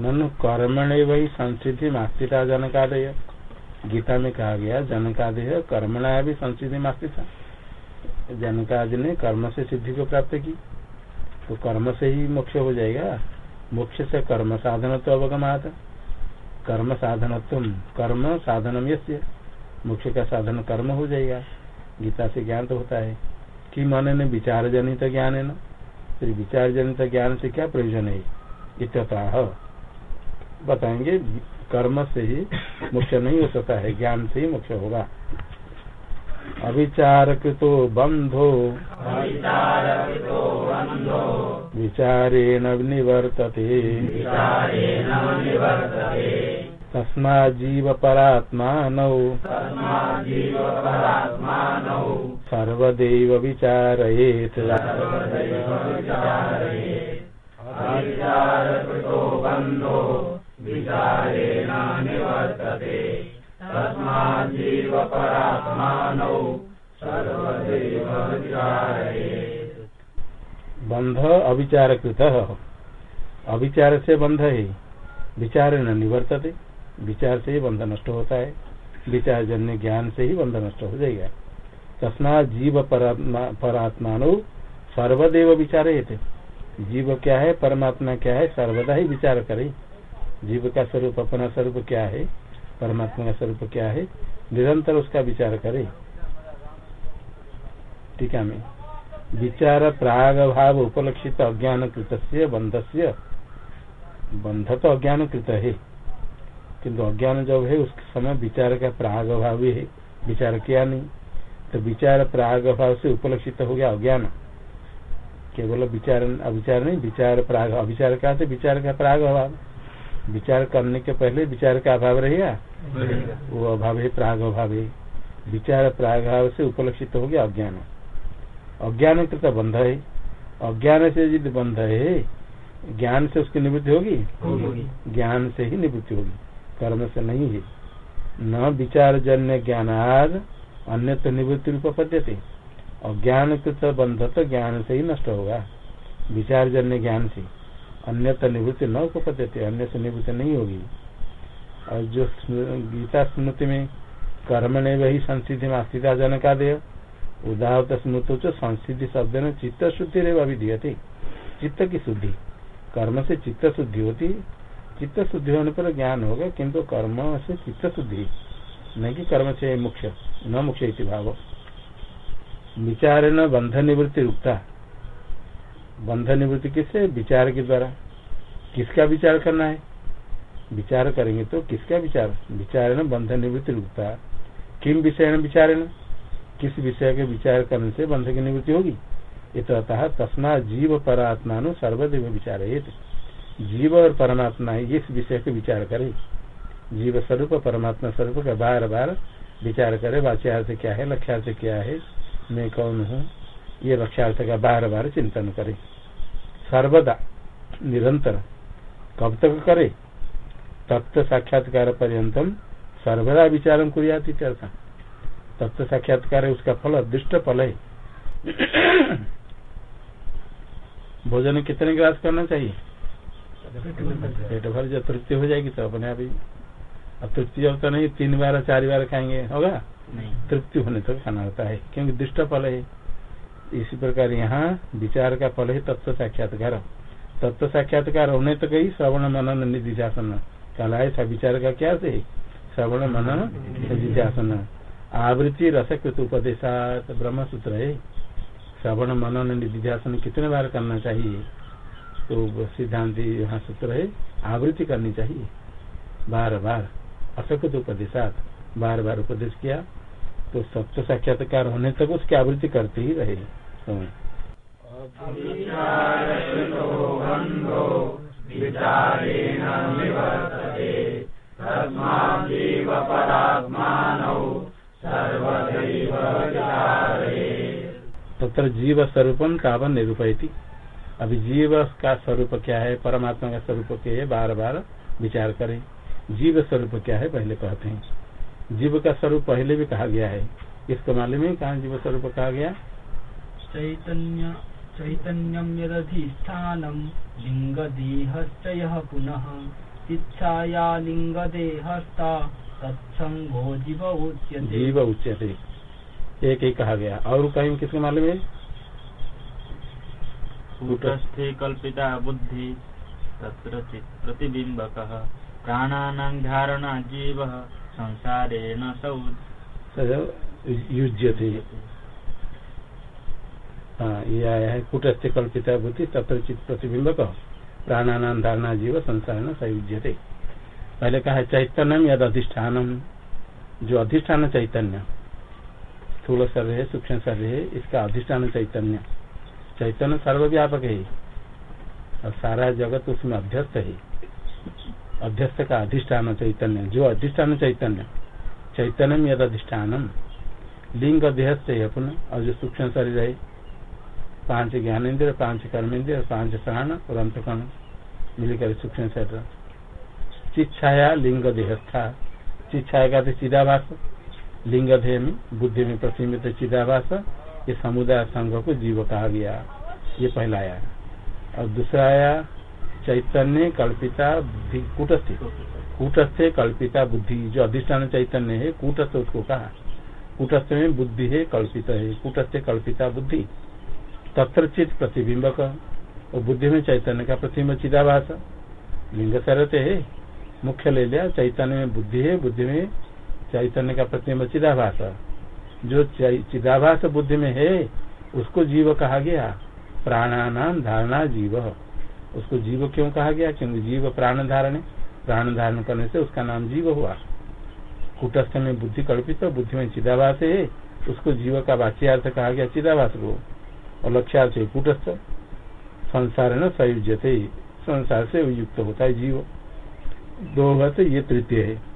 ननु कर्मण वही संसिधि मास्तिता जनकादय। गीता में कहा गया, जनकादय कर्मणा भी संसिधि मास्तिता जनकादि ने कर्म से सिद्धि को प्राप्त की। तो कर्म से ही मोक्ष हो जाएगा। मोक्ष से कर्म साधन तो अवगमात। कर्म साधन कर्म साधनम यस्य। मोक्ष का साधन कर्म हो जाएगा। गीता से ज्ञान तो होता है कि मन ने विचार जनित ज्ञान है ना? फिर विचार जनित ज्ञान से क्या प्रयोजन है? इतः बताएँगे कर्म से ही मोक्ष नहीं हो सकता है ज्ञान से ही मोक्ष होगा। अविचार कृतो बंधो। विचारेण निवर्तते तस्मा जीव परात्मानौ। सर्वदेव विचारयेत्। बंध। अविचार कृत अविचार से बंध है। विचार न निवर्तते। विचार से ही बंध नष्ट होता है। विचार जन्य ज्ञान से ही बंध नष्ट हो जाएगा। तस्मा जीव परात्मानो सर्वदेव विचार थे जीव क्या है, परमात्मा क्या है, सर्वदा ही विचार करे। जीव का स्वरूप, अपना स्वरूप क्या है? परमात्मा का स्वरूप क्या है? निरंतर उसका विचार करे। टीका में। विचार प्राग भाव उपलक्षित अज्ञान कृत बंध से बंध तो अज्ञान कृत है। किंतु अज्ञान जब है, उस समय विचार का प्राग भाव है। विचार किया नहीं। तो विचार प्राग भाव से उपलक्षित हो गया अज्ञान। केवल विचार, अविचार नहीं, विचार प्राग, अविचार का विचार का प्राग अभाव विचार करने के पहले विचार का अभाव रहेगा वो अभाव है प्राग अभाव है। विचार प्राग भाव से उपलक्षित हो गया अज्ञान। अज्ञान कृत बंध है। अज्ञान से यदि बंध है ज्ञान से उसकी निवृत्ति होगी? ज्ञान से ही निवृत्ति होगी। कर्म से नहीं है। न विचार जन्य ज्ञानाद अन्य तो निवृत्ति रूप पद्यते। अज्ञान कृत बंध तो ज्ञान से ही नष्ट होगा। विचार जन्य ज्ञान से। अन्य निवृत्ति न उपपद्यते अन्य से निवृत्ति नहीं होगी। और जो गीता स्मृति में कर्म ने वही संसिधि में अस्थिता जनका दे उदाहत स्मृत संसिधि शब्द ने चित्त शुद्धि रे अभिधीयते। चित्त की शुद्धि। कर्म से चित्त शुद्धि होती, चित्त शुद्धि होने पर ज्ञान होगा, किंतु कर्म से चित्त शुद्धि। नहीं कि कर्म से मुख्य, न मुख्य भाव। विचार न बंध निवृत्ति रुकता। बंध निवृत्ति किससे? विचार के द्वारा। किसका विचार करना है? विचार करेंगे तो किसका विचार? विचार न बंध निवृत्ति रुकता किम विषय विचार न किस विषय के विचार करने से बंध की निवृत्ति होगी? इतः तस्मा जीव परात्मा सर्वदेव विचार जीव और परमात्मा इस विषय के विचार करे। जीव स्वरूप, परमात्मा स्वरूप का बार बार विचार करे। वाच्यार्थ क्या है? लक्ष्यार्थ क्या है? मैं कौन हूँ? ये लक्ष्यार्थ का बार बार चिंतन करे सर्वदा निरंतर कब तक करे तत्व साक्षात्कार पर्यतम सर्वदा विचार कुरियात तत्व साक्षात्कार है उसका फल दृष्ट फल है भोजन कितने ग्रास करना चाहिए पेट भर जब तृप्ति हो जाएगी तो अपने आप ही अब तृप्ति जब तो नहीं तीन बार चार बार खाएँगे होगा तृप्ति होने तक तो खाना होता है क्योंकि दुष्ट फल है इसी प्रकार यहाँ विचार का फल है तत्व साक्षात्कार। तत्व साक्षात्कार होने तक ही श्रवण मनन निधिशासन। कला ऐसा विचार का क्या है? श्रवण मनन निधिशासन। आवृत्ति रसकृत उपदेशात ब्रह्म सूत्र है। श्रवण मनन निधिध्यासन कितने बार करना चाहिए? तो सिद्धांत यहाँ सूत्र है, आवृत्ति करनी चाहिए। बार बार असकृत उपदेशात बार बार उपदेश किया तो सत्य साक्षात्कार होने तक उसकी आवृत्ति करते ही रहे। तत्र जीव स्वरूपम तावन निरूपयती अभी जीव का स्वरूप क्या है परमात्मा का स्वरूप क्या है बार बार विचार करें। जीव स्वरूप क्या है पहले कहते हैं। जीव का स्वरूप पहले भी कहा गया है। इसको मालूम है कहा जीव स्वरूप कहा गया? चैतन्य चैतन्यम यदधिष्ठानम लिंग देहश्च पुनः। चिच्छाया लिङ्गदेहस्था तत्सङ्गो जीव उच्यते। जीव उच्यते। एक ही कहा गया। और कहीं किसको मालूम है कूटस्थे कल्पिता बुद्धि तत्र प्रतिबिम्बकः। प्राणानां धारणा जीवः संसारेण सौ युज्यते। हाँ ये आया है कुटस्थ कल्पिता बुद्धि, तत्र चित प्रतिबिंबक। प्राणानाम धारणा जीव संसार न पहले कहा चैतन्यम यद अधिष्ठानम। जो अधिष्ठान चैतन्य स्थूल शरीर है सूक्ष्म शरीर है इसका अधिष्ठान चैतन्य। चैतन्य सर्वव्यापक है। और सारा जगत उसमें अध्यस्त है। अध्यस्त का अधिष्ठान चैतन्य। जो अधिष्ठान चैतन्य, चैतन्यम यद अधिष्ठानम। लिंग अध्यस्त है अपना, और जो सूक्ष्म शरीर है पाँच ज्ञान इंद्र पाँच कर्म इंद्र पाँच सहन और अंतकर्ण मिलकर सूक्ष्म शरीर चिच्छाया लिंग देहस्था। चिच्छाया का तो चिदाभास। लिंग देह में, बुद्धि में प्रतिमित चिदाभास। ये समुदाय संघ को जीव कहा गया। ये पहला आया। और दूसरा आया, चैतन्य कल्पिता बुद्धि कूटस्थ। कूटस्थ कल्पिता बुद्धि। जो अधिष्ठान चैतन्य है, कूटस्थ उसको कहा। कूटस्थ में बुद्धि है, कल्पित है। कूटस्थ कल्पिता बुद्धि। तत्र चित प्रतिबिंबक और बुद्धि में चैतन्य का प्रतिबिंब चिदाभास। लिंग शरत है, मुख्य ले लिया, चैतन्य में बुद्धि है, बुद्धि में चैतन्य का प्रतिबिंब चिदाभास। जो चिदाभास बुद्धि में है, उसको जीव कहा गया, प्राणानाम धारणा जीव। उसको जीव क्यों कहा गया? क्योंकि जीव प्राण धारण प्राण धारण करने से उसका नाम जीव हुआ। कुटस्थ में बुद्धि कल्पित, बुद्धि में चिदाभास है, उसको जीव का वाच्यार्थ कहा गया, चिदाभास को। और लक्ष्यार्थ है कुटस्थ। संसार न संयुजते संसार से युक्त होता है जीव। दो ये तृतीय है।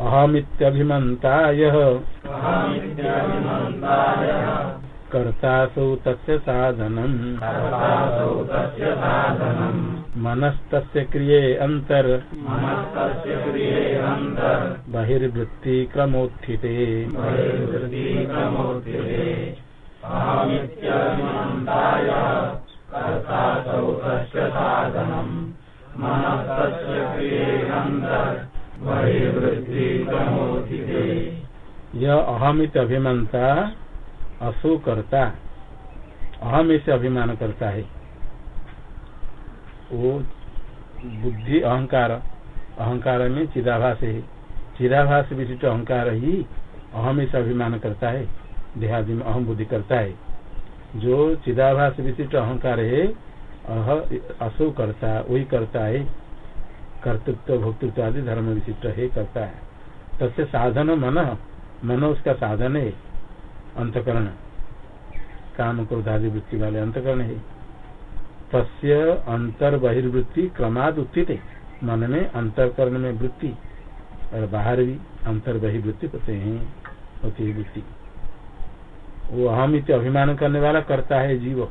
अहमित्यभिमंता कर्तासौ तस्य साधनम्। मनस्तस्य क्रिये अंतर बहिर्वृत्ति क्रमोत्थिते यह अहमित अभिमानता असो करता अहम इसे अभिमान करता है। वो बुद्धि अहंकार। अहंकार में चिदाभास। है चिदाभास विशिष्ट अहंकार ही अहम इसे अभिमान करता है। देहादि में अहम बुद्धि करता है। जो चिदाभास विशिष्ट अहंकार है, अह असो करता, वही करता है। कर्तृत्व, भोक्तृत्व आदि धर्म विशिष्ट है, करता है। तस्य साधन मन मन उसका साधन है, अंतकरण। काम क्रोध आदि वृत्ति वाले अंतकरण है। तस्य अंतर बहिर्वृत्ति क्रमाद उत्थित। है मन में अंतरकरण में वृत्ति, और बाहर भी अंतर बहिर्वृत्ति होते हैं, होती है वृत्ति। वो अहम इत अभिमान करने वाला करता है जीव।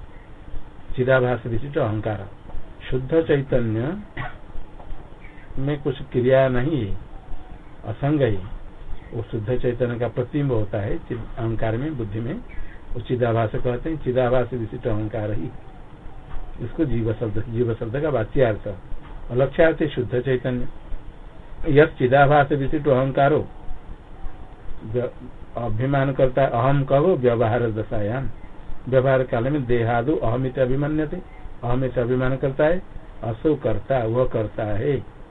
चिदाभास विशिष्ट अहंकार। शुद्ध चैतन्य में कुछ क्रिया नहीं है। असंग है। वो शुद्ध चैतन्य का प्रतिम्ब होता है। अहंकार में, बुद्धि में। वो चिदाभास कहते हैं, चिदाभास विशिष्ट अहंकार ही। इसको जीव शब्द जीव शब्द का वाच्यार्थ। और लक्ष्यार्थ शुद्ध चैतन्य। यह चिदाभास विशिष्ट अहंकारो। अभिमान करता है, अहम कहो, व्यवहार दशायाम। व्यवहार काल में देहादु अहमित अभिमान्यते। अहमित अभिमान करता है, असो करता, वह करता है।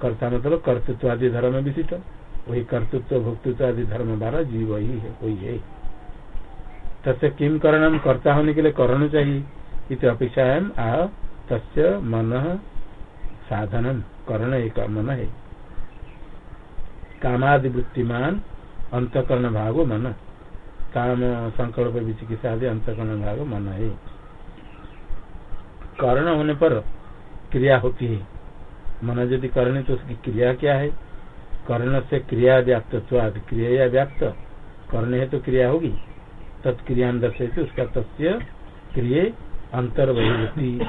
कर्ता मतलब कर्तृत्व आदि धर्म विशिष्ट। वही कर्तृत्व भोक्तृत्व आदि धर्म वाला जीव ही है वही है। तस्य किम करणम कर्ता होने के लिए करण चाहिए। इत अपेक्षा आ तस्य मन साधनम। करण एक मन है। कामादि वृत्तिमान अंतकरण भागो मन। काम, संकल्प, विचिकित्सा आदि अंतकरण भाग मन है। करण होने पर क्रिया होती है। मन यदि करने तो उसकी क्रिया क्या है? कर्ण से क्रिया व्याप्त क्रिया या व्याप्त। करने है तो क्रिया होगी। तत्क्रिया दर्शे उसका तस्य क्रिय अंतर बहिर्वृत्ति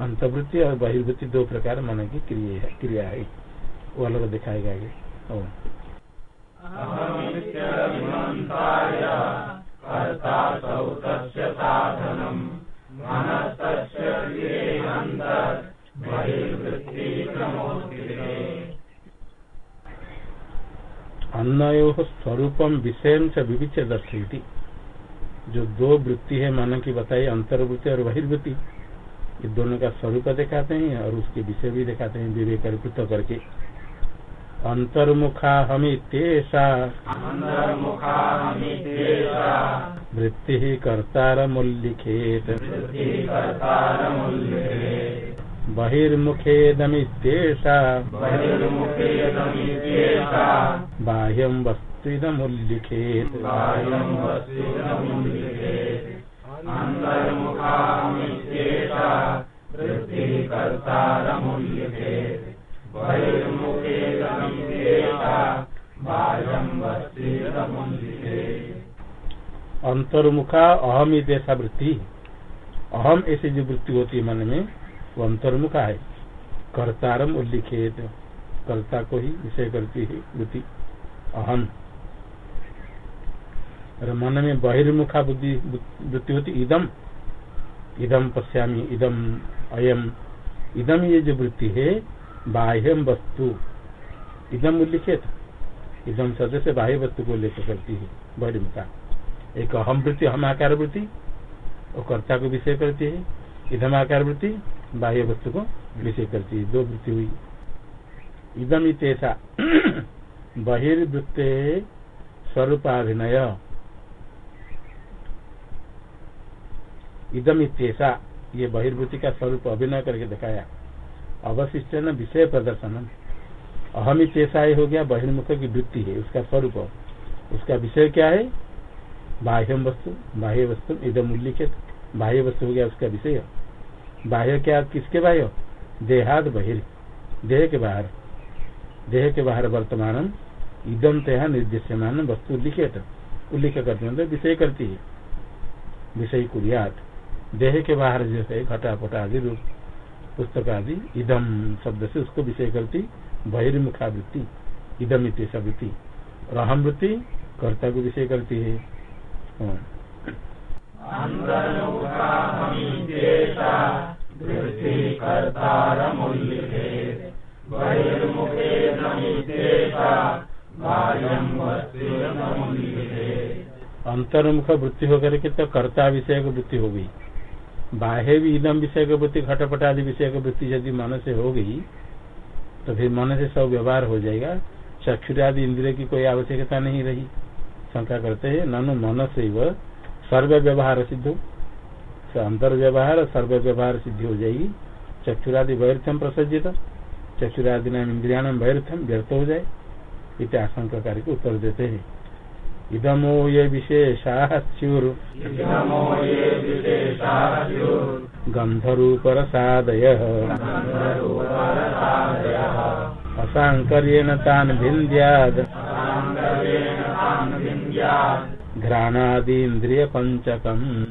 अंतर्वृत्ति और बहिर्वृत्ति दो प्रकार मन की क्रिया है है। वो अलग दिखाएगा अन्नयो स्वरूपम विषय से विविच दर्शी जो दो वृत्ति है मन की बताई अंतर्वृत्ति और बहिर्वृत्ति, ये दोनों का स्वरूप दिखाते हैं और उसके विषय भी दिखाते हैं, विवेक पृथक करके। अंतर्मुखा हमितेषा वृत्ति कर्तारमुल्लिखेत। बहिर्मुखेदमितेषा बाह्यं वस्तुदमुल्लिखेत अंतर्मुखा अहम जैसा वृत्ति। अहम ऐसी जो वृत्ति होती है मन में, वो अंतर्मुखा है। कर्तारम उल्लिखित। कर्ता को ही विषय करती है वृत्ति। अहम। और मन में बहिर्मुखा बुद्धि, वृत्ति होती इदम। इदम पश्यामी, इदम अयम। इदम ये जो वृत्ति है बाह्यम वस्तु। इदम उल्लिखित। इदम सदस्य बाह्य वस्तु को लेकर करती है बहिर्मुखा एक अहम वृत्ति हम आकार वृत्ति, और कर्ता को विषय करती है, इधम आकार वृत्ति, बाह्य वस्तु को विषय करती है, दो वृत्ति हुई। इदम इतेसा बहिर्वृत्ते स्वरूपाभिनय। इदम इतेसा ये बहिर्वृत्ति का स्वरूप अभिनय करके दिखाया। अवशिष्ट न विषय प्रदर्शन अहम इतेसा ही गया बहिर्मुख की वृत्ति है, उसका स्वरूप उसका विषय क्या है? बाह्य वस्तु बाह्य वस्तु इदम उल्लिखित, बाह्य वस्तु हो गया, उसका विषय। बाह्य क्या, किसके बाह्य? देहाद बहिर, देह के बाहर। देह के बाहर वर्तमान इदम तया निर्देश्यमान वस्तु उल्लिखित। उल्लिख करते हैं विषय करती है। विषय कुरियात। देह के बाहर जो है घटापटा आदि रूप पुस्तक आदि इदम शब्द से उसको विषय करती बहिर्मुखा वृत्ति इदम इतना वृत्ति। और अहम वृत्ति कर्ता को विषय करती है। हाँ। अंतर्मुख वृत्ति होकर के तो कर्ता विषय की वृत्ति हो गई। बाह्य भी इदम विषय की वृत्ति घटपट आदि विषय की वृत्ति यदि मन से हो गई तो फिर मन से सब व्यवहार हो जाएगा। चक्षुरादि इंद्रिय की कोई आवश्यकता नहीं रही। शंका करते है, ननु मन से वह सर्व व्यवहार सिद्ध। अंतर व्यवहार सर्व व्यवहार सिद्धि हो जाएगी। चक्षुरादि वैर्थम प्रसजित चक्षुरादि नाम इंद्रिया नाम वैर्थम व्यर्थ हो जाए। इतना आशंका कार्य उत्तर देते हैं। इदमो ये विशेषाच्युर। गंधरूपरसादय असांकर्येण तान भिन्द्याद। घ्राणादीन्द्रिय पंचकम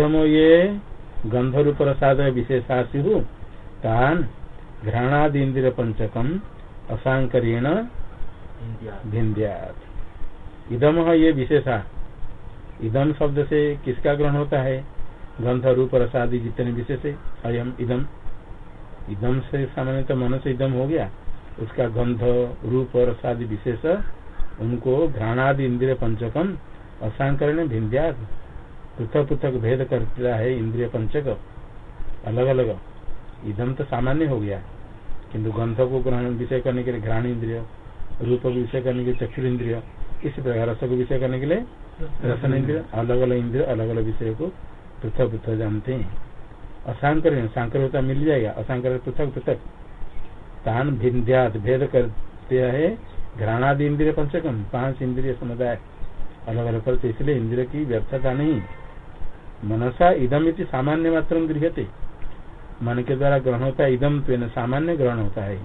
इदमो ये गंधरूप प्रसाद विशेषाशु तान घ्राणादीन्द्रिय पंचकम असांकर्येण भिन्द्यात इदम ये विशेषा। इदम शब्द से किसका ग्रहण होता है? गंध रूप रसादि जितने विशेष है अयम इदम इदम से सामान्य तो मन से इदम हो गया। उसका गंध रूप रसादि विशेष उनको घ्राणादि इंद्रिय पंचकम असांकरण भिन्द्यात पृथक पृथक भेद करता है इंद्रिय पंचक। अलग अलग इधम तो सामान्य हो गया। किंतु गंध को ग्रहण, विषय करने के लिए घ्राण इंद्रिय, रूप को विषय करने के लिए चक्षुर इंद्रिय, इसी प्रकार रस को विषय करने के लिए रसन इंद्रिय अलग अलग इंद्रिय अलग अलग विषय को पृथक पृथक जानते हैं। असांकर सांकर होता मिल जाएगा। असांकर पृथक पृथक तान भिन्ध्यात भेद करते है। घ्राणादि इंद्रिय पंचकम, पाँच इंद्रिय समुदाय। अलग अलग करते इसलिए इंद्रिय की व्यर्थता नहीं। मनसा इदम इति सामान्य मात्र गृहते मन के द्वारा ग्रहण होता है इदम तो सामान्य ग्रहण होता है।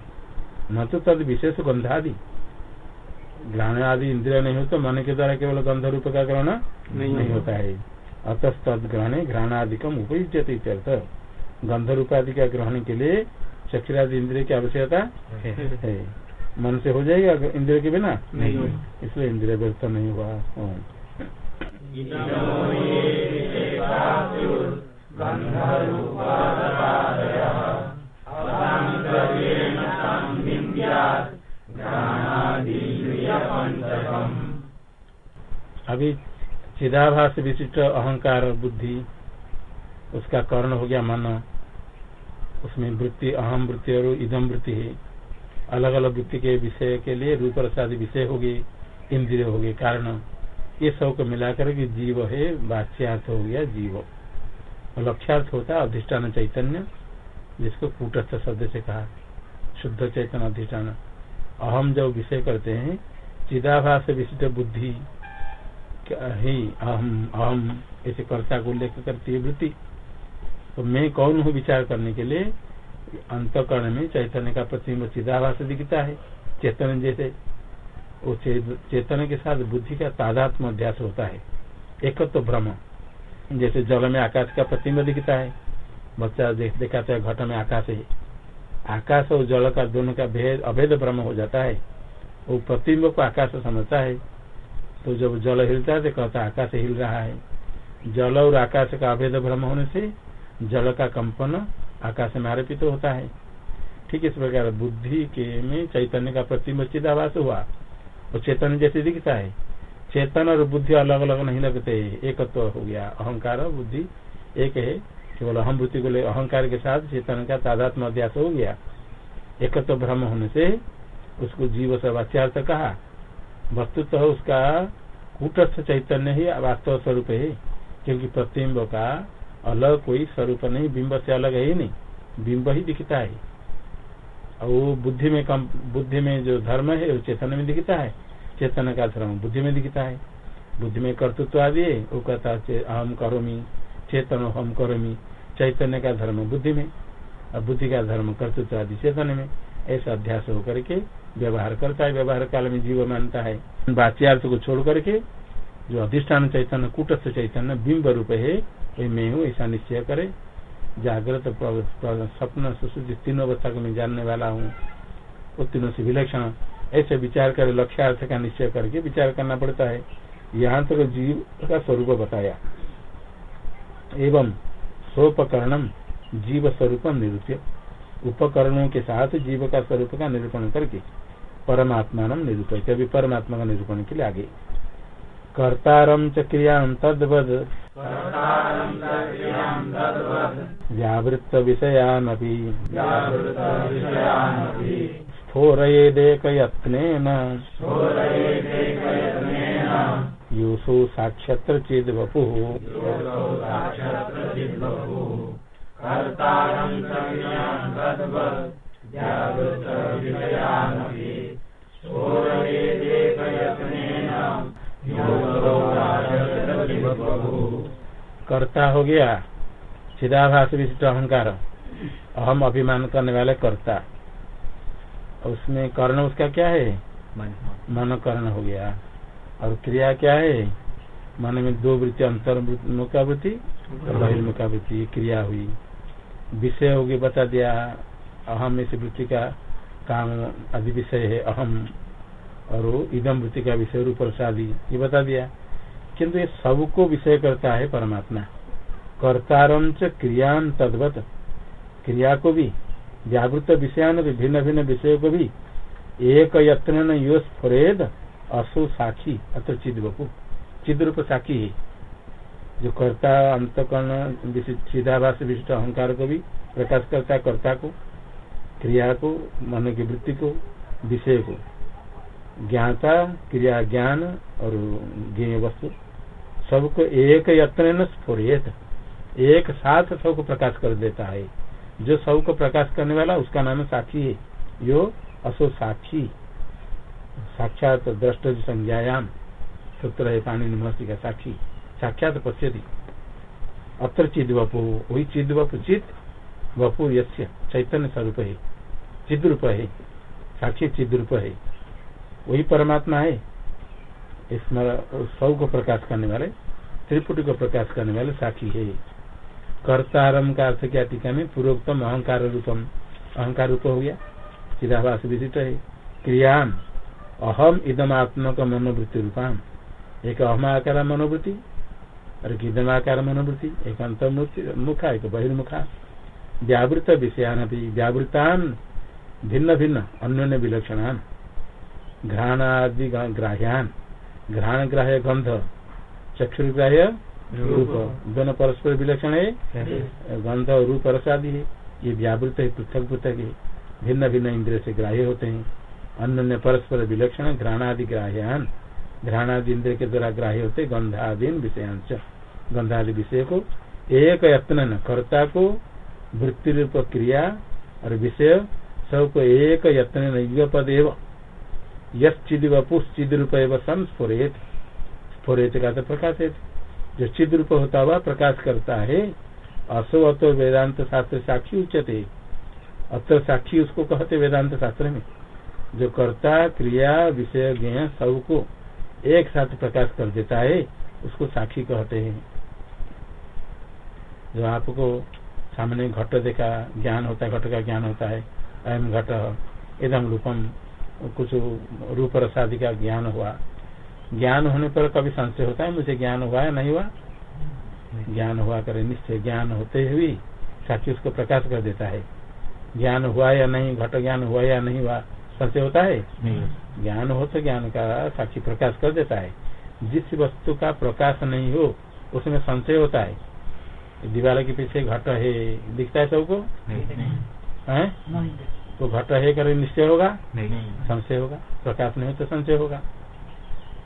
न तो तद विशेष गंधादि। ग्रहण आदि इंद्रिय नहीं हो तो मन के द्वारा केवल गंध रूप का ग्रहण नहीं, नहीं होता। है। अतः तद ग्रहण घ्राणादिकम उपयुक्त गंध रूप आदि का ग्रहण के लिए चक्षुरादि इंद्रिय की आवश्यकता है। मन से हो जाएगा अगर इंद्रिय के बिना? नहीं इसलिए इंद्रिय व्यक्त नहीं हुआ। अभी चिदाभास विशिष्ट अहंकार बुद्धि, उसका कर्ण हो गया मन, उसमें वृत्ति, अहम वृत्ति और इदम वृत्ति है। अलग अलग वृत्ति के विषय के लिए रूप रसादि विषय हो गए इंद्रिय हो गए कारण। ये सबको मिलाकर के जीव है, वाच्यार्थ हो गया जीव। और लक्ष्यार्थ होता है अधिष्ठान चैतन्य, जिसको कूटस्थ शब्द से कहा। शुद्ध चैतन्य अधिष्ठान। अहम जब विषय करते हैं, चिदाभास विशिष्ट बुद्धि ही अहम अहम, ऐसे कर्ता को उल्लेख करती है वृत्ति। तो मैं कौन हूँ विचार करने के लिए? अंतकरण में चैतन्य का प्रतिबिंब चिदाभास दिखता है चैतन्य जैसे। वो चेतन के साथ बुद्धि का तादात्म अध्यास होता है। एक तो भ्रम। जैसे जल में आकाश का प्रतिबिंब दिखता है। बच्चा देख दिखाता है घट में आकाश है। आकाश और जल का दोनों का भेद अभेद भ्रम हो जाता है। वो प्रतिबिंब को आकाश समझता है। तो जब जल हिलता है तो कहता आकाश हिल रहा है। जल और आकाश का अभेद भ्रम होने से जल का कंपन आकाश में आरोपित होता है। ठीक इस प्रकार बुद्धि के में चैतन्य का प्रतिबिंब चिदाभास हुआ। वो चेतन जैसे दिखता है। चेतन और बुद्धि अलग अलग नहीं लगते एक तो हो गया। अहंकार और बुद्धि एक है। केवल अहम बुद्धि को ले अहंकार के साथ चेतन का तादात्म अध्यास हो गया। एक तो भ्रम होने से उसको जीव से वाच्यार्थ कहा। वस्तुतः उसका कूटस्थ चैतन्य ही वास्तव स्वरूप है। क्योंकि प्रतिबिंब का अलग कोई स्वरूप नहीं, बिंब से अलग है ही नहीं। बिंब ही दिखता है। वो बुद्धि में कम, बुद्धि में जो धर्म है, वो चेतन में दिखता है। चेतन का धर्म बुद्धि में दिखता है। बुद्धि में कर्तृत्व आदि है, वो कहता है अहम करोमी, चेतन हम करोमी, चैतन्य का धर्म बुद्धि में और बुद्धि का धर्म कर्तृत्व आदि चेतन में। ऐसा अध्यास होकर के व्यवहार करता है। व्यवहार काल में जीव मानता है। वाच्यार्थ को छोड़ करके जो अधिष्ठान चैतन्य, कूटस्थ चैतन्य, बिंब रूप है मैं हूँ, ऐसा निश्चय करे। जागृत स्वप्न सुश्रुति तीनों अवस्था को मैं जानने वाला हूँ। वो तीनों से विलक्षण। ऐसे विचार कर लक्ष्यार्थ का निश्चय करके विचार करना पड़ता है। यहाँ तक जीव का स्वरूप बताया। एवं सोपकरणम जीव स्वरूप निरूप्य। उपकरणों के साथ जीव का स्वरूप का निरूपण करके परमात्मा निरूपण अभी परमात्मा का निरूपण के लिए आगे। कर्तारम च क्रिया तद्वद। व्यावृत्त विषयानपि स्फोरयेदेकयत्नेन यूसु साक्षत्र चेद वपुः कर्ता हो गया। चिदाभास विशिष्ट अहंकार। अहम अभिमान करने वाले कर्ता। उसमें कर्ण उसका क्या है? मन। कर्ण हो गया। और क्रिया क्या है? मन में दो वृत्ति अंतर वृत्ति और बहिर्मुखा वृत्ति क्रिया हुई। विषय हो गया बता दिया। अहम इस वृत्ति का काम आदि विषय है अहम। और इदम वृत्ति का विषय रूप प्रसादी ये बता दिया। किंतु ये सबको विषय करता है परमात्मा। कर्तारम च क्रियान तद्वत। क्रिया को भी, जागृत विषयान भी भिन्न भिन्न विषयों को भी, एक यत्न यो स्फुरेद असु साक्षी, अत्र चिद बपू चिद रूप साक्षी है। जो कर्ता, अंतकरण विशिष्ट विशिष्ट अहंकार को भी प्रकाश करता कर्ता को, क्रिया को, मन की वृत्ति को, विषय को। ज्ञाता, क्रिया ज्ञान और ज्ञेय वस्तु। सबको एक यत्न स्फुरेत। एक साथ सबको प्रकाश कर देता है। जो सबको प्रकाश करने वाला, उसका नाम है साक्षी है। यो असो साक्षी। साक्षात दृष्ट संज्ञायाम। सूत्र है पानी महर्षि का साक्षी। साक्षात पश्यति। अत्र चिद वपु वही चिद वपु चित वपु यस्य। चैतन्य स्वरूप है। चिद रूप है। साक्षी चिद रूप है। वही परमात्मा है। इसमें सबको प्रकाश करने वाले, त्रिपुटी को प्रकाश करने वाले साक्षी है। कर्तारम का अर्थ क्या टीका में? पूर्वोत्तम अहंकार रूपम। अहंकार रूप हो गया। चिदाभास विशिष्ट है। क्रियान अहम इदमात्मक मनोवृत्ति रूपान एक अहमाकार मनोवृत्ति, और एक इदमाकार मनोवृत्ति, एक अंतर्मुखी, मुखा, एक बहिर्मुखा। व्यावृत विषयान भी व्यावृतान भिन्न भिन्न अन्य विलक्षणान। घ्राणादि ग्राह्यान। घ्राण ग्राह्य गंध। चक्षुर्ग्राह्य रूप दोनों परस्पर विलक्षण है। गंध और रूप रस आदि है। ये व्यावृत है पृथक पृथक है। भिन्न भिन्न इंद्रिय से ग्राह्य होते हैं। अन्य परस्पर विलक्षण घ्राणादि ग्राह्यान। घ्राणादि इंद्र के द्वारा ग्राह्य होते गंधादीन विषयांश। गंधादि विषय को एक यत्न कर्ता को वृत्ति रूप क्रिया और विषय सबको एक यत्न युगपद एवं यद वपुश्चिद रूप एवं सन स्फुरेत स्फुरेत का तो प्रकाशित जो चिद रूप होता हुआ प्रकाश करता है, असो अतो वेदांत शास्त्र साक्षी उच्चते अतो साक्षी उसको कहते वेदांत शास्त्र में। जो कर्ता, क्रिया, विषय ज्ञ सबको एक साथ प्रकाश कर देता है, उसको साक्षी कहते हैं। जो आपको सामने घट देखा, ज्ञान होता है, घट का ज्ञान होता है अयम घट एकदम रूपम कुछ रूप रसादि का ज्ञान हुआ ज्ञान होने पर कभी संशय होता है मुझे ज्ञान हुआ या नहीं हुआ? ज्ञान हुआ करे निश्चय ज्ञान होते हुए साक्षी उसको प्रकाश कर देता है। ज्ञान हुआ या नहीं घट ज्ञान हुआ या नहीं हुआ संशय होता है? ज्ञान हो तो ज्ञान का साक्षी प्रकाश कर देता है। जिस वस्तु का प्रकाश नहीं हो उसमें संशय होता है। दीवार के पीछे घट है दिखता है सबको? है? तो घट है करे निश्चय होगा? संशय होगा। प्रकाश नहीं हो तो संशय होगा।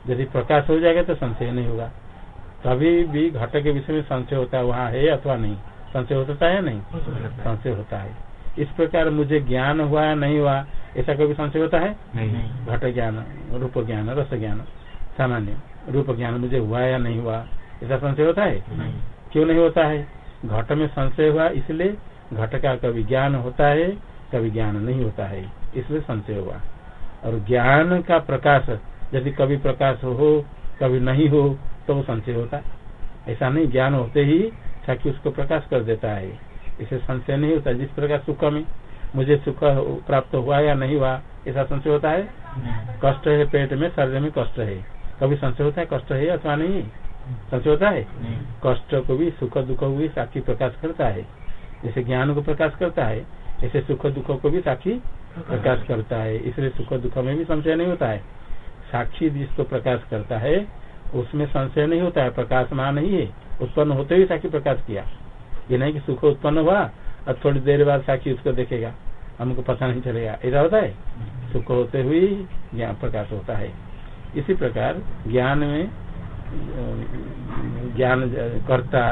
यदि प्रकाश हो जाएगा तो संशय नहीं होगा। कभी भी घट के विषय में संशय होता है वहाँ है अथवा नहीं। संशय होता है या नहीं? संशय होता है। इस प्रकार मुझे ज्ञान हुआ या नहीं हुआ ऐसा कभी संशय होता है? घट ज्ञान रूप ज्ञान रस ज्ञान सामान्य। रूप ज्ञान मुझे हुआ या नहीं हुआ ऐसा संशय होता है? क्यों नहीं होता है? घट में संशय हुआ इसलिए घट का कभी ज्ञान होता है कभी ज्ञान नहीं होता है इसलिए संशय हुआ। और ज्ञान का प्रकाश यदि कभी प्रकाश हो कभी नहीं हो तो वो संशय होता है। ऐसा नहीं ज्ञान होते ही साक्षी उसको प्रकाश कर देता है। इसे संशय नहीं होता जिस प्रकार सुख में मुझे सुख प्राप्त हुआ या नहीं हुआ ऐसा संशय होता है? कष्ट है पेट में शरीर में कष्ट है। कभी संशय होता है कष्ट है अथवा नहीं? संशय होता है? कष्ट को भी सुख दुख को भी साक्षी प्रकाश करता है। जैसे ज्ञान को प्रकाश करता है ऐसे सुख दुख को भी साक्षी प्रकाश करता है। इसलिए सुख दुख में भी संशय नहीं होता है। साक्षी जिसको प्रकाश करता है, उसमें संशय नहीं होता है प्रकाश मान नहीं है, उत्पन्न होते हुए साक्षी प्रकाश किया। ये नहीं कि सुख उत्पन्न हुआ और थोड़ी देर बाद साक्षी उसको देखेगा, हमको पता नहीं चलेगा। ऐसा होता है? सुख होते हुए ज्ञान प्रकाश होता है। इसी प्रकार ज्ञान में ज्ञान करता,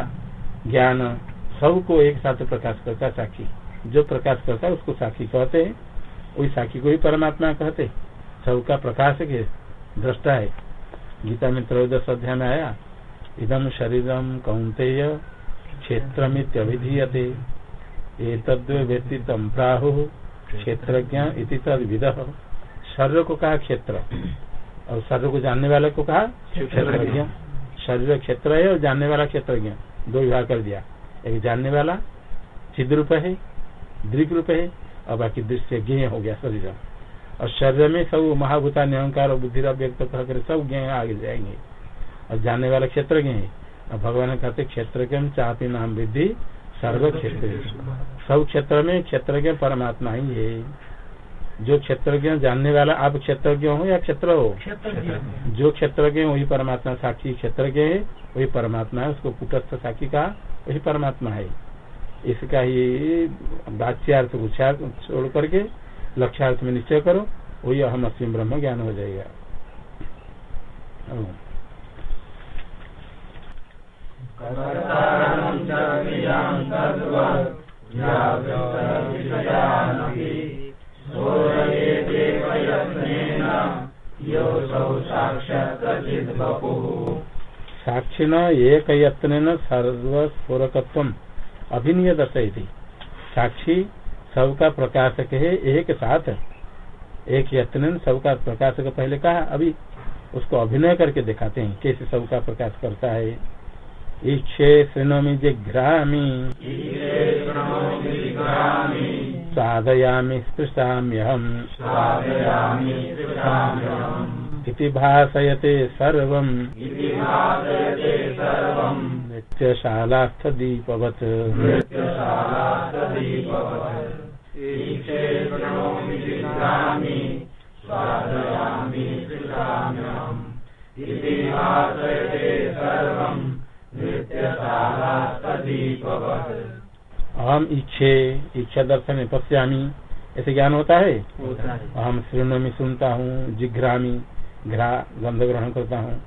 ज्ञान सबको एक साथ प्रकाश करता साक्षी। जो प्रकाश करता है, उसको साक्षी कहते हैं। वही साक्षी को ही परमात्मा कहते सबका प्रकाश दृष्टा है। गीता में त्रयोदश अध्याय में आया इदम शरीरम कौंतेय क्षेत्र मित्यभिधीयते व्यतीतम प्राहु क्षेत्रज्ञ इति शरीर को कहा क्षेत्र? और शरीर को जानने वाले को कहा क्षेत्रज्ञ। शरीर क्षेत्र है और जानने वाला क्षेत्रज्ञ। दो विभाग कर दिया। एक जानने वाला सिद्ध रूप है दृक रूप है, और बाकी दृश्य ज्ञ हो गया शरीर। और शरीर में सब महाभूता अहंकार और बुद्धि व्यक्त कर सब ज्ञ आगे जाएँगे। और जानने वाला क्षेत्र के है। और भगवान कहते क्षेत्र के चाहती नाम वृद्धि सर्व क्षेत्र सब क्षेत्र में क्षेत्र के परमात्मा ही है। जो क्षेत्र क्षेत्रज्ञ जानने वाला आप क्षेत्र क्षेत्रज्ञ हो या क्षेत्र हो? जो क्षेत्रज्ञ वही परमात्मा साक्षी क्षेत्रज्ञ है वही परमात्मा है उसको कुटस्थ साक्षी का वही परमात्मा है। इसका ही बाच्यार्थ छोड़ करके लक्ष्यार्थ में निश्चय करो वही अहम अस्म ब्रह्म ज्ञान हो जाएगा। साक्षिण एक यत्न सर्वस्फोरकत्व अभिनय दर्शयती साक्षी सबका प्रकाशक है, एक साथ। एक यत्न सबका प्रकाशक पहले कहा, अभी उसको अभिनय करके दिखाते हैं, कैसे सबका प्रकाश करता है। इच्छे श्रृणोमी जिघ्रामी। साधयामि स्पृशाम्यहम्। इति भासयते सर्वम्। नित्यशालास्थदीपवत् नृत्यशालास्तदीपवत् ईक्षे प्रणोमि चिन्तामि स्वादयामि स्पृशाम्यहम् इति भासयते सर्वम् नृत्यशालास्तदीपवत् अहम इच्छे इच्छा दर्शन पश्यामी ऐसे ज्ञान होता है? होता है। अहम श्रृणमी सुनता हूँ जिघ्रामी घ्रा गंध ग्रहण करता हूँ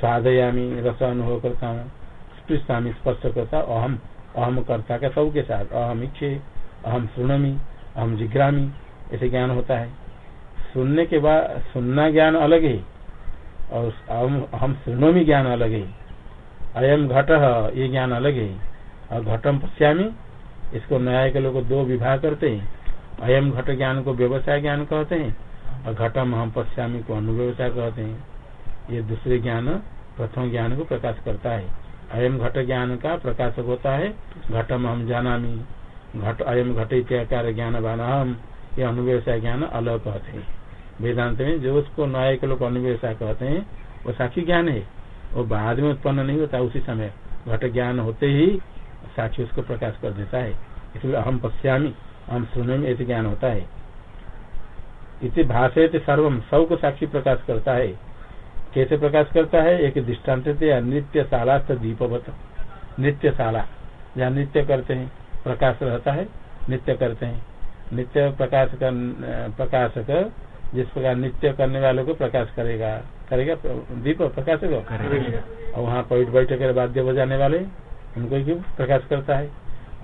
स्वादयामी रस अनुभव करता हूँ स्पृशामी स्पर्श करता अहम अहम करता का सबके साथ। अहम इच्छे अहम श्रृणमी अहम जिघ्रामी ऐसे ज्ञान होता है। सुनने के बाद, सुनना ज्ञान अलग है, और अहम हम श्रृणोमी ज्ञान अलग है। अयम घट, ये ज्ञान अलग है। और घटम पश्यामी, इसको न्याय के लोग दो विभाग करते हैं। अयम घट ज्ञान को व्यवसाय ज्ञान कहते हैं, और घटम हम पश्यामी को अनुव्यवसाय कहते हैं। ये दूसरे ज्ञान, प्रथम ज्ञान को प्रकाश करता है। अयम घट ज्ञान का प्रकाशक होता है घटम हम जाना घट, अयम घट इत्याकार ज्ञान बाना हम ये अनुव्यवसाय ज्ञान अलग कहते हैं। वेदांत में जो उसको न्याय के लोग अनुव्यवसाय कहते हैं, वो साक्षी ज्ञान है। वो बाद में उत्पन्न नहीं होता, उसी समय घट ज्ञान होते ही साक्षी उसको प्रकाश कर देता है। इसलिए अहम पश्यामी हम सुने में ऐसे ज्ञान होता है। इसे भाषे सर्वम सबको साक्षी प्रकाश करता है। कैसे प्रकाश करता है? एक दृष्टांत नृत्य शाला दीपवत। नृत्य शाला जहाँ नृत्य करते हैं, प्रकाश रहता है, नृत्य करते हैं। नित्य प्रकाश का प्रकाशक जिस प्रकार नित्य करने वालों को प्रकाश करेगा करेगा दीप प्रकाशक और वहाँ पैठ बैठ कर वाद्य बजाने वाले उनको ही प्रकाश करता है?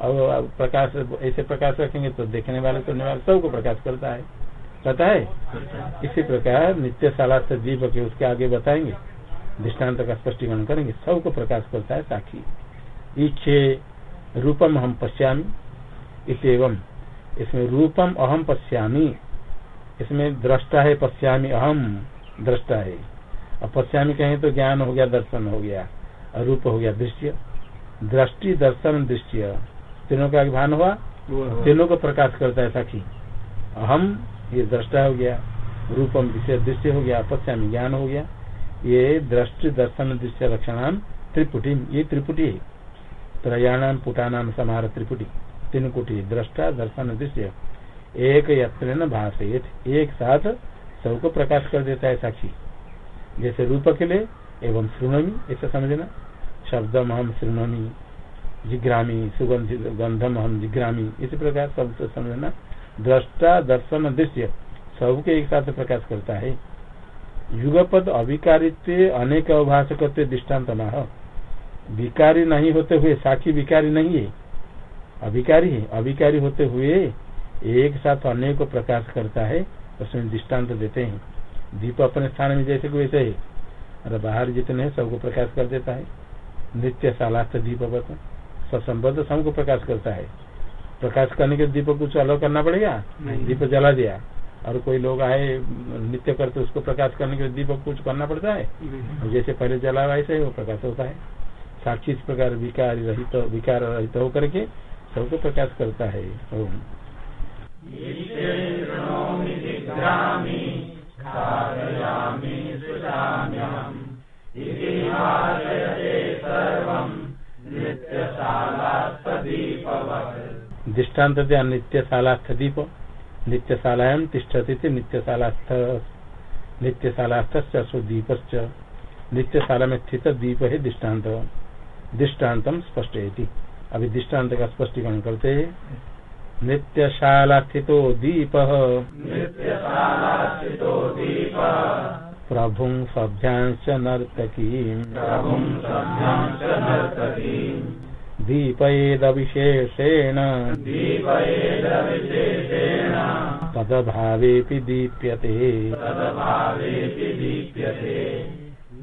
और प्रकाश ऐसे प्रकाश रखेंगे तो देखने वाले सुनने वाले सबको प्रकाश करता है। पता है? इसी प्रकार नित्य शाला से दीप के उसके आगे बताएँगे दृष्टांत का स्पष्टीकरण करेंगे सबको प्रकाश करता है साक्षी। इच्छे रूपम हम पश्यामी इतम इसमें रूपम अहम पश्यामी। इसमें दृष्टा है पश्यामी अहम दृष्टा है। और पश्यामी कहें तो ज्ञान हो गया दर्शन हो गया और रूप हो गया दृश्य दृष्टि दर्शन दृश्य तीनों का भान हुआ? तीनों को प्रकाश करता है साक्षी अहम ये दृष्टा हो गया रूपम विषय दृश्य हो गया पश्यामी ज्ञान हो गया। ये दृष्टि दर्शन दृश्य लक्षणाम त्रिपुटी ये त्रिपुटी है। त्रयाणाम पुटानाम समार त्रिपुटी। तीन कुटी दृष्टा दर्शन दृश्य। एक यत्र न भाष एक साथ सबको प्रकाश कर देता है साक्षी। जैसे रूप के लिए एवं श्रृणमी, ऐसा समझना। शब्दम हम श्रृणमी, जिग्रामी, सुगंध, गंधम हम जिग्रामी, इसी प्रकार सब समझना। दृष्टा दर्शन दृश्य सबके एक साथ प्रकाश करता है। युगपद अभिकारित्व अनेक अभाषक दृष्टांत न विकारी नहीं होते हुए साक्षी विकारी नहीं है। अभिकारी है। अभिकारी होते हुए एक साथ अनेक को प्रकाश करता है उसमें दृष्टांत देते हैं। दीप अपने स्थान में जैसे कोई वैसे है। और बाहर जितने हैं सबको प्रकाश कर देता है। नित्य शालास्थ दीपवत ससंबद्ध सबको प्रकाश करता है। प्रकाश करने के दीप कुछ अलग करना पड़ेगा। दीप जला दिया। और कोई लोग आए नित्य करते उसको प्रकाश करने के दीपक कुछ करना पड़ता है। जैसे पहले जला वैसे वो प्रकाश होता है। साक्षी इस प्रकार विकार रहित विकार रहित होकर के सबको प्रकाश करता है। ओम। दृष्टांत नित्यशालास्थ दीप नित्यशालायां तिष्ठति नित्यशालास्थ नित्यशालास्थ। दीपश्च नित्यशाला में स्थित दीप है दृष्टांत। दृष्टान्तम स्पष्ट अभी दृष्टांत का स्पष्टीकरण करते हैं। नित्यशाला स्थितो दीप। प्रभु सभ्यांश नर्तकी दीपयेदविशेषेण। तदभावेऽपि दीप्यते।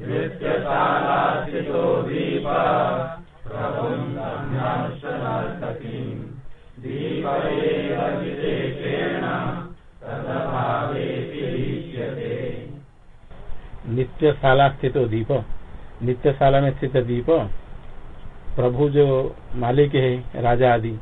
नित्यशाला स्थित दीप। नित्यशाला स्थित दीप नित्यशाला में स्थित दीप प्रभु जो मालिक है राजा आदि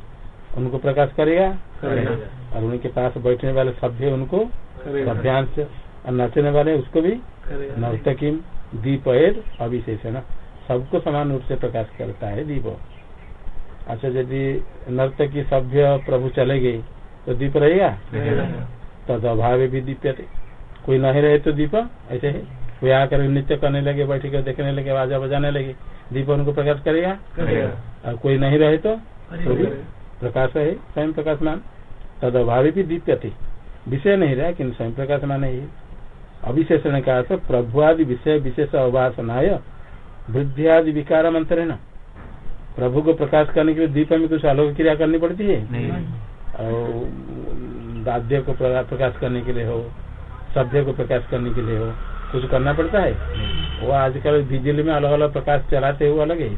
उनको प्रकाश करेगा करेगा। और उनके पास बैठने वाले सभ्य उनको। सभ्यांश और नचने वाले उसको भी करेगा। नर्तकी दीप एड अविशेषण सबको समान रूप से प्रकाश करता है दीप अच्छा यदि नर्तकी सभ्य प्रभु चले गए तो दीप रहेगा। तद अभाव भी दीप्यते कोई नहीं रहे तो दीप ऐसे है? कोई आकर नृत्य करने लगे बैठ कर देखने लगे बाजा बजाने लगे दीप उनको प्रकाश करेगा। और कोई नहीं रहे तो? तो प्रकाश है स्वयं प्रकाशमान। तद अभावी भी दीप्यते विषय नहीं रहा किन्तु स्वयं प्रकाशमान है। अविशेषण का अर्थ प्रभु आदि विषय विशेष अवभाषणाय वृद्धि आदि विकार मंत्र न? प्रभु को प्रकाश करने के लिए दीप में कुछ आलोक क्रिया करनी पड़ती है? नहीं। और वाद्य को प्रकाश करने के लिए हो सभ्य को प्रकाश करने के लिए हो कुछ करना पड़ता है? वो आजकल बिजली में अलग अलग प्रकाश चलाते हुए अलग है।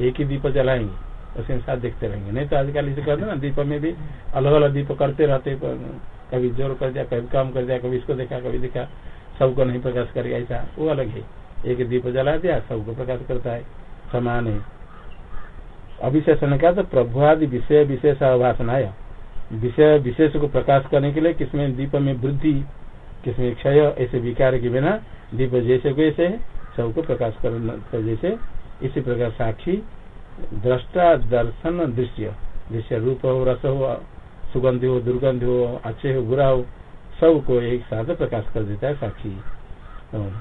एक ही दीप जलाएँगे उसके साथ देखते रहेंगे। नहीं तो आजकल इसे करते ना दीप में भी अलग अलग दीप करते रहते कभी ज़ोर कर दिया कभी काम कर दिया कभी इसको देखा कभी देखा सबको नहीं प्रकाश करेगा ऐसा। वो अलग है। एक दीप जला दिया सबको प्रकाश करता है। समान है। अविशेषण का तो प्रभु आदि विषय विशेष अभाषणाय विषय विशेष को प्रकाश करने के लिए किसमें दीप में वृद्धि, किसमें क्षय, ऐसे विकार के बिना दीप जैसे को ऐसे सबको प्रकाश करना तो जैसे। इसी प्रकार साक्षी, दृष्टा दर्शन दृश्य। दृश्य रूप हो, रस हो, सुगंध हो, दुर्गंध हो, अच्छे हो, बुरा हो सबको एक साथ प्रकाश कर देता है साक्षी। और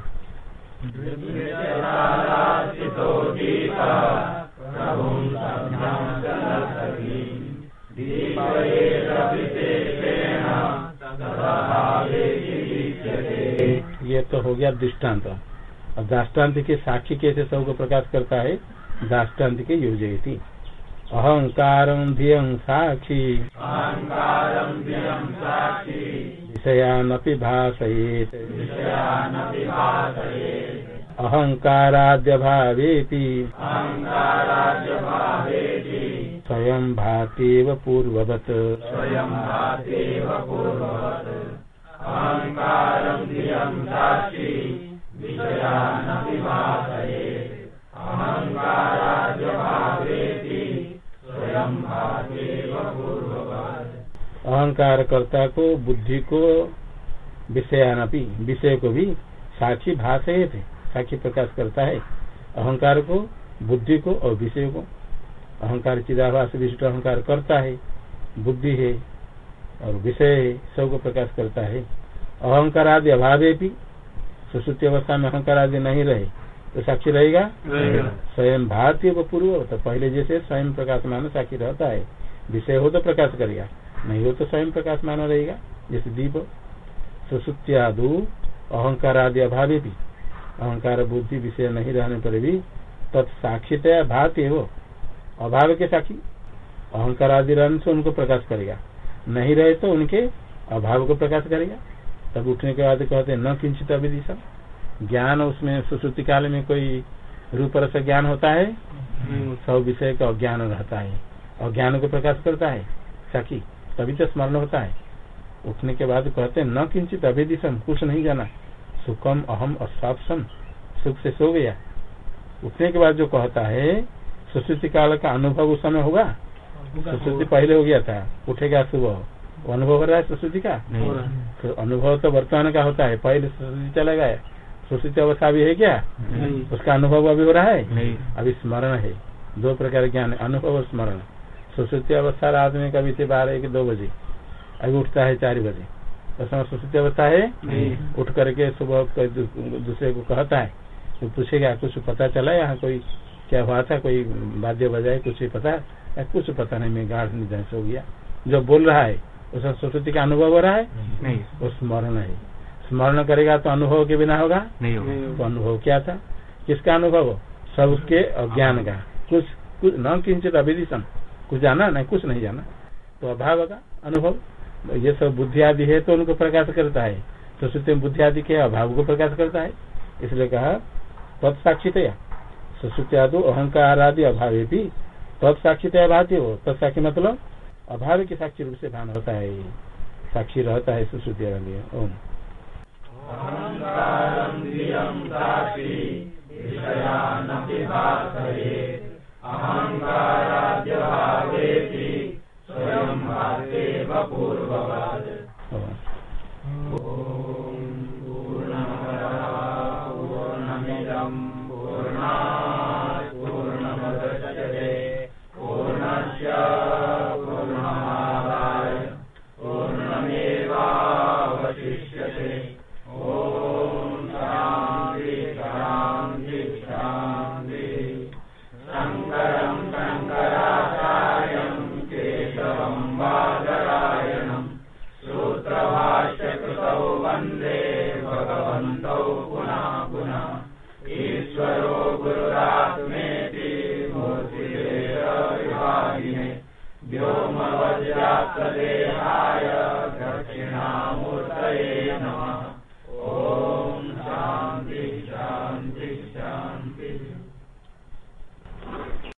ये तो हो गया दृष्टांत और दृष्टांत के साक्षी कैसे सबको प्रकाश करता है? दृष्टांत के योजयती। अहंकार धियं साक्षी। विषयान भाषयेत् अहंकाराद्य भावेति स्वयं भातेव पूर्ववत्। अहंकार कर्ता को बुद्धि को विषयानपि विषय को भी साक्षी भाषे थे साक्षी प्रकाश करता है अहंकार को बुद्धि को और विषय को। अहंकार चिदाभास विशिष्ट अहंकार करता है बुद्धि है और विषय है सबको प्रकाश करता है। अहंकार आदि अभावे भी सुश्रुति अवस्था में अहंकार आदि नहीं रहे तो साक्षी रहेगा। स्वयं भारतीय को पूर्व तो पहले जैसे स्वयं प्रकाशमान साक्षी रहता है विषय हो तो प्रकाश करेगा नहीं हो तो स्वयं प्रकाशमान रहेगा जैसे दीप। सुसुत्यादु अहंकार आदि अभावे भी। अहंकार बुद्धि विषय नहीं रहने पर भी तत्साक्षितया भाती हो। अभाव के साक्षी। अहंकार आदि रहने से उनको प्रकाश करेगा। नहीं रहे तो उनके अभाव को प्रकाश करेगा। तब उठने के बाद कहते न किंचित अविदिशा ज्ञान उसमें सुश्रुति काल में कोई रूप रस ज्ञान होता है? सब विषय का अज्ञान रहता है। अज्ञान को प्रकाश करता है। साखी तभी तो स्मरण होता है। उठने के बाद कहते हैं न किंचित अभी अभिदिशम कुछ नहीं जाना। सुखम अहम अस्वापसम सुख से सो गया। उठने के बाद जो कहता है सुश्रुति काल का अनुभव उस समय होगा? सुश्रुति पहले हो गया था। उठेगा सुबह। अनुभव हो रहा है सुश्रुति का? तो अनुभव तो वर्तमान का होता है। पहले सुश्रुति चला गया। सुश्रुति अवस्था भी है क्या? उसका अनुभव अभी हो रहा है? अभी स्मरण है। दो प्रकार ज्ञान है, अनुभव और स्मरण। सुश्रुति अवस्था रात में कभी से बारह एक दो बजे। अभी उठता है चार बजे। समय सुश्रुति अवस्था है उठ करके सुबह कोई दूसरे को कहता है। तो पूछेगा कुछ पता चला? यहाँ कोई क्या हुआ था? कोई वाद्य बजाय कुछ पता? है या कुछ पता नहीं मैं गाढ़ निधन से हो गया। जो बोल रहा है उसका सरस्वती का अनुभव हो रहा है? नहीं। वो स्मरण है। स्मरण करेगा तो अनुभव के बिना होगा? नहीं होगा। तो अनुभव क्या था? किसका अनुभव? सबके अज्ञान का। कुछ कुछ न किंचित अभिदिशम कुछ जाना नहीं कुछ नहीं जाना। तो अभाव का अनुभव। ये सब बुद्धि आदि है तो उनको प्रकाश करता है। तो सुश्रुति में बुद्धि आदि के अभाव को प्रकाश करता है। इसलिए कहा, तत्साक्षितया। सुश्रुति आदि अहंकार आदि अभाव भी। तत्साक्षितया भाती हो। तत्साक्षी मतलब अभाव के साक्षी रूप से भान होता है। साक्षी रहता है सुश्रुति आदि। ओम। अहंकाराद्य स्वयं पूर्ववत्